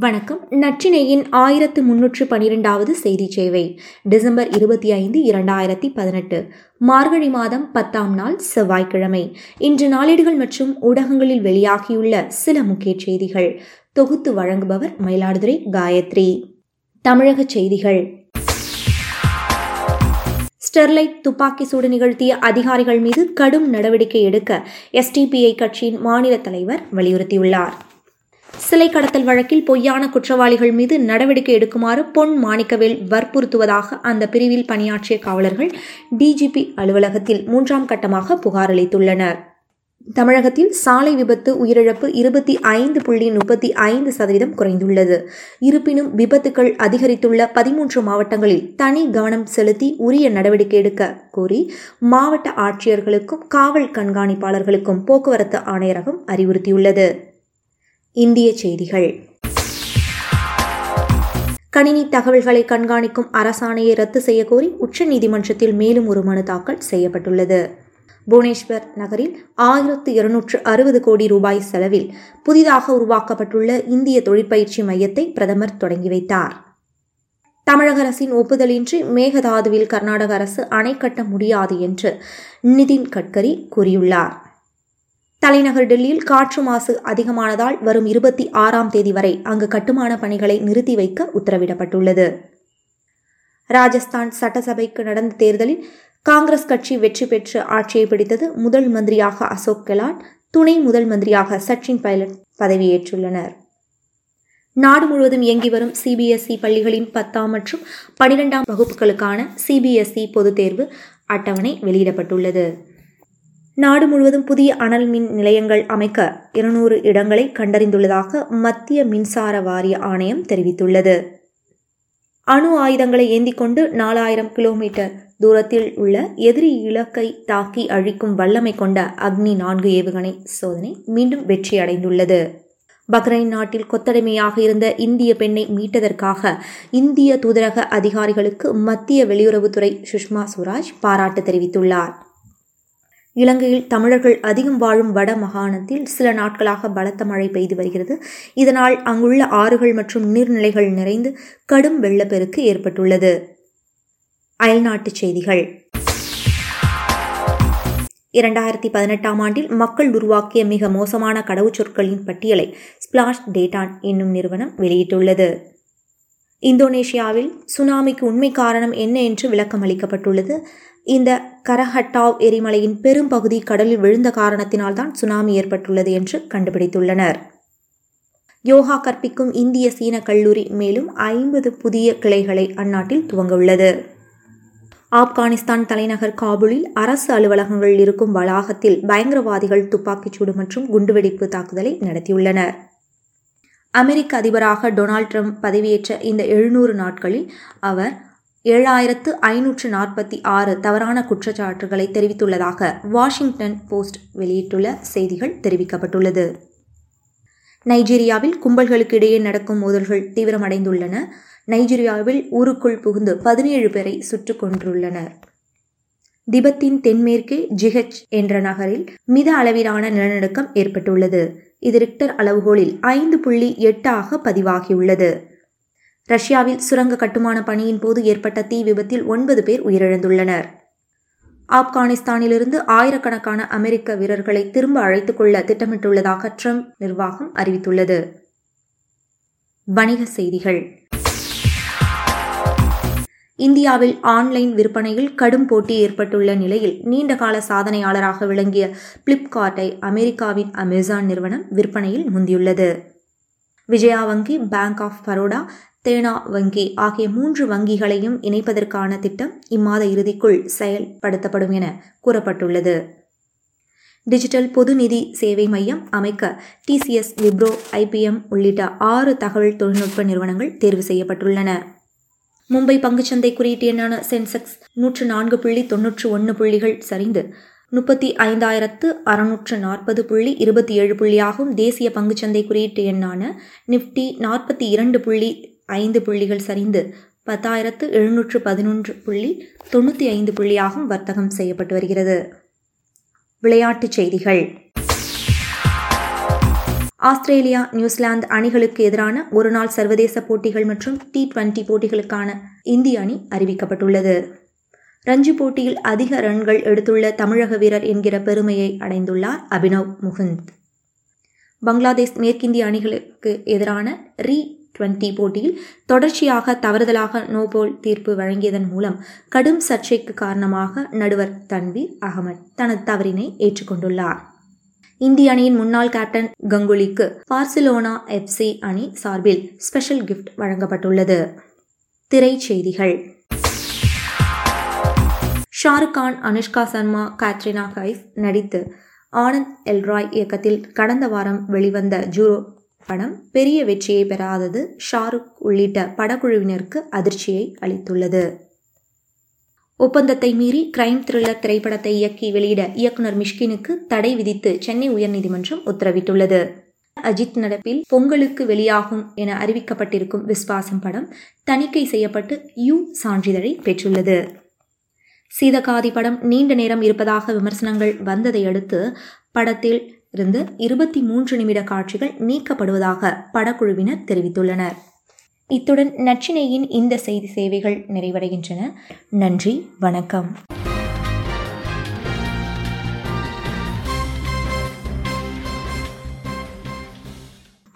வணக்கம். நற்றினையின் ஆயிரத்து முன்னூற்று பனிரெண்டாவது செய்தி சேவை டிசம்பர் இருபத்தி ஐந்து இரண்டாயிரத்தி பதினெட்டு. மார்கழி மாதம் பத்தாம் நாள் செவ்வாய்க்கிழமை. இன்று நாளேடுகள் மற்றும் ஊடகங்களில் வெளியாகியுள்ள சில முக்கிய செய்திகள். தொகுத்து வழங்குபவர் மயிலாடுதுறை காயத்ரி. தமிழக செய்திகள். ஸ்டெர்லைட் துப்பாக்கி சூடு நிகழ்த்திய அதிகாரிகள் மீது கடும் நடவடிக்கை எடுக்க எஸ்டிபிஐ கட்சியின் மாநில தலைவர் வலியுறுத்தியுள்ளார். சிலை கடத்தல் வழக்கில் பொய்யான குற்றவாளிகள் மீது நடவடிக்கை எடுக்குமாறு பொன் மாணிக்கவேல் வற்புறுத்துவதாக அந்த பிரிவில் பணியாற்றிய காவலர்கள் டிஜிபி அலுவலகத்தில் மூன்றாம் கட்டமாக புகார் அளித்துள்ளனர். தமிழகத்தில் சாலை விபத்து உயிரிழப்பு இருபத்தி ஐந்து புள்ளி முப்பத்தி ஐந்து சதவீதம் குறைந்துள்ளது. இருப்பினும் விபத்துக்கள் அதிகரித்துள்ள பதிமூன்று மாவட்டங்களில் தனி கவனம் செலுத்தி உரிய நடவடிக்கை எடுக்க கோரி மாவட்ட ஆட்சியர்களுக்கும் காவல் கண்காணிப்பாளர்களுக்கும் போக்குவரத்து ஆணையரகம் அறிவுறுத்தியுள்ளது. இந்திய செய்திகள். கணினி தகவல்களை கண்காணிக்கும் அரசாணையை ரத்து செய்யக்கோரி உச்சநீதிமன்றத்தில் மேலும் ஒரு மனு தாக்கல் செய்யப்பட்டுள்ளது. புவனேஸ்வர் நகரில் ஆயிரத்து இருநூற்று அறுபது கோடி ரூபாய் செலவில் புதிதாக உருவாக்கப்பட்டுள்ள இந்திய தொழிற்பயிற்சி மையத்தை பிரதமர் தொடங்கி வைத்தார். தமிழக அரசின் ஒப்புதலின்றி மேகதாதுவில் கர்நாடக அரசு அணை கட்ட முடியாது என்று நிதின் கட்கரி கூறியுள்ளார். தலைநகர் டெல்லியில் காற்று மாசு அதிகமானதால் வரும் இருபத்தி ஆறாம் தேதி வரை அங்கு கட்டுமான பணிகளை நிறுத்தி வைக்க உத்தரவிடப்பட்டுள்ளது. ராஜஸ்தான் சட்டசபைக்கு நடந்த தேர்தலில் காங்கிரஸ் கட்சி வெற்றி பெற்று ஆட்சியை பிடித்தது முதல் மந்திரியாக அசோக் கெலாட் துணை முதல் மந்திரியாக சச்சின் பைலட் பதவியேற்றுள்ளனர். நாடு முழுவதும் இயங்கி வரும் சிபிஎஸ்இ பள்ளிகளின் பத்தாம் மற்றும் பனிரெண்டாம் வகுப்புகளுக்கான சிபிஎஸ்இ பொதுத் தேர்வு அட்டவணை வெளியிடப்பட்டுள்ளது. நாடு முழுவதும் புதிய அனல் மின் நிலையங்கள் அமைக்க இருநூறு இடங்களை கண்டறிந்துள்ளதாக மத்திய மின்சார வாரிய ஆணையம் தெரிவித்துள்ளது. அணு ஆயுதங்களை ஏந்திக் கொண்டு நாலாயிரம் கிலோமீட்டர் தூரத்தில் உள்ள எதிரி இலக்கை தாக்கி அழிக்கும் வல்லமை கொண்ட அக்னி நான்கு ஏவுகணை சோதனை மீண்டும் வெற்றியடைந்துள்ளது. பக்ரைன் நாட்டில் கொத்தடிமையாக இருந்த இந்திய பெண்ணை மீட்டதற்காக இந்திய தூதரக அதிகாரிகளுக்கு மத்திய வெளியுறவுத்துறை சுஷ்மா சுவராஜ் பாராட்டு தெரிவித்துள்ளார். இலங்கையில் தமிழர்கள் அதிகம் வாழும் வட மாகாணத்தில் சில நாட்களாக பலத்த மழை பெய்து வருகிறது. இதனால் அங்குள்ள ஆறுகள் மற்றும் நீர்நிலைகள் நிறைந்து கடும் வெள்ளப்பெருக்கு ஏற்பட்டுள்ளது. அயல்நாட்டுச் செய்திகள். இரண்டாயிரத்தி பதினெட்டாம் ஆண்டில் மக்கள் உருவாக்கிய மிக மோசமான கடவுச்சொற்களின் பட்டியலை ஸ்பிளாஷ் டேட்டான் என்னும் நிறுவனம் வெளியிட்டுள்ளது. இந்தோனேஷியாவில் சுனாமிக்கு உண்மை காரணம் என்ன என்று விளக்கம் அளிக்கப்பட்டுள்ளது. இந்த கரஹட்டாவ் எரிமலையின் பெரும் பகுதி கடலில் விழுந்த காரணத்தினால்தான் சுனாமி ஏற்பட்டுள்ளது என்று கண்டுபிடித்துள்ளனர். யோகா கற்பிக்கும் இந்திய சீன கல்லூரி மேலும் ஐம்பது புதிய கிளைகளை அந்நாட்டில் துவங்கவுள்ளது. ஆப்கானிஸ்தான் தலைநகர் காபூலில் அரசு அலுவலகங்கள் இருக்கும் வளாகத்தில் பயங்கரவாதிகள் துப்பாக்கிச்சூடு மற்றும் குண்டுவெடிப்பு தாக்குதலை நடத்தியுள்ளனர். அமெரிக்க அதிபராக டொனால்ட் ட்ரம்ப் பதவியேற்ற இந்த எழுநூறு நாட்களில் அவர் ஏழாயிரத்து ஐநூற்று நாற்பத்தி ஆறு தவறான குற்றச்சாட்டுகளை தெரிவித்துள்ளதாக வாஷிங்டன் போஸ்ட் வெளியிட்டுள்ள செய்திகள் தெரிவிக்கப்பட்டுள்ளது. நைஜீரியாவில் கும்பல்களுக்கு இடையே நடக்கும் மோதல்கள் தீவிரமடைந்துள்ளன. நைஜீரியாவில் ஊருக்குள் புகுந்து பதினேழு பேரை சுற்றுக் கொன்றுள்ளனர். திபெத்தின் தென்மேற்கே ஜிஹெச் என்ற நகரில் மித அளவிலான நிலநடுக்கம் ஏற்பட்டுள்ளது. இது ரிக்டர் அளவுகோலில் ஐந்து புள்ளி எட்டாக பதிவாகியுள்ளது. ரஷ்யாவில் சுரங்க கட்டுமான பணியின் போது ஏற்பட்ட தீ விபத்தில் ஒன்பது பேர் உயிரிழந்துள்ளனர். ஆப்கானிஸ்தானிலிருந்து ஆயிரக்கணக்கான அமெரிக்க வீரர்களை திரும்ப அழைத்துக் கொள்ள திட்டமிட்டுள்ளதாக ட்ரம்ப் நிர்வாகம் அறிவித்துள்ளது. வணிக செய்திகள். இந்தியாவில் ஆன்லைன் விற்பனையில் கடும் போட்டி ஏற்பட்டுள்ள நிலையில் நீண்டகால சாதனையாளராக விளங்கிய பிளிப்கார்ட்டை அமெரிக்காவின் அமேசான் நிறுவனம் விற்பனையில் முந்தியுள்ளது. விஜயா வங்கி பேங்க் ஆஃப் பரோடா தேனா வங்கி ஆகிய மூன்று வங்கிகளையும் இணைப்பதற்கான திட்டம் இம்மாத இறுதிக்குள் செயல்படுத்தப்படும் என கூறப்பட்டுள்ளது. டிஜிட்டல் பொது நிதி சேவை மையம் அமைக்க டிசிஎஸ் விப்ரோ ஐபிஎம் உள்ளிட்ட ஆறு தகவல் தொழில்நுட்ப நிறுவனங்கள் தேர்வு செய்யப்பட்டுள்ளன. மும்பை பங்குச்சந்தை குறியீட்டு எண்ணான சென்செக்ஸ் நூற்று நான்கு புள்ளி தொன்னூற்று ஒன்று புள்ளிகள் சரிந்து. முப்பத்தி ஐந்தாயிரத்து அறுநூற்று நாற்பது புள்ளி இருபத்தி ஏழு புள்ளியாகவும் தேசிய பங்குச்சந்தை குறியீட்டு எண்ணான நிப்டி நாற்பத்தி இரண்டு புள்ளி ஐந்து புள்ளிகள் சரிந்து. பத்தாயிரத்து எழுநூற்று பதினொன்று புள்ளி தொண்ணூற்றி ஐந்து புள்ளியாகவும் வர்த்தகம் செய்யப்பட்டு வருகிறது. விளையாட்டுச் செய்திகள். ஆஸ்திரேலியா நியூசிலாந்து அணிகளுக்கு எதிரான ஒருநாள் சர்வதேச போட்டிகள் மற்றும் டி டுவெண்டி போட்டிகளுக்கான இந்திய அணி அறிவிக்கப்பட்டுள்ளது. ரஞ்சி போட்டியில் அதிக ரன்கள் எடுத்துள்ள தமிழக வீரர் என்கிற பெருமையை அடைந்துள்ளார் அபினவ் முகுந்த். பங்களாதேஷ் மேற்கிந்திய அணிகளுக்கு எதிரான ரீ டுவெண்டி போட்டியில் தொடர்ச்சியாக தவறுதலாக நோபோல் தீர்ப்பு வழங்கியதன் மூலம் கடும் சர்ச்சைக்கு காரணமாக நடுவர் தன்வீர் அகமது தனது தவறினை ஏற்றுக்கொண்டுள்ளார். இந்திய அணியின் முன்னாள் கேப்டன் கங்குலிக்கு பார்சிலோனா எஃப்சி அணி சார்பில் ஸ்பெஷல் கிஃப்ட் வழங்கப்பட்டுள்ளது. திரைச்செய்திகள். ஷாருக் கான் அனுஷ்கா சர்மா கேத்ரினா கைஃப் நடித்து ஆனந்த் எல்ராய் இயக்கத்தில் கடந்த வாரம் வெளிவந்த ஜூரோ படம் பெரிய வெற்றியை பெறாதது ஷாருக் உள்ளிட்ட படக்குழுவினருக்கு அதிர்ச்சியை அளித்துள்ளது. ஒப்பந்தத்தை மீறி கிரைம் த்ரில்லர் திரைப்படத்தை இயக்கி வெளியிட இயக்குனர் மிஷ்கினுக்கு தடை விதித்து சென்னை உயர்நீதிமன்றம் உத்தரவிட்டுள்ளது. அஜித் நடப்பில் பொங்கலுக்கு வெளியாகும் என அறிவிக்கப்பட்டிருக்கும் விஸ்வாசம் படம் தணிக்கை செய்யப்பட்டு யூ சான்றிதழை பெற்றுள்ளது. சீதகாதி படம் நீண்ட நேரம் இருப்பதாக விமர்சனங்கள் வந்ததை அடுத்து படத்தில் இருந்து இருபத்தி மூன்று நிமிட காட்சிகள் நீக்கப்படுவதாக படக்குழுவினர் தெரிவித்துள்ளனர். இத்துடன் நச்சினையின் இந்த செய்தி சேவைகள் நிறைவடைகின்றன. நன்றி வணக்கம்.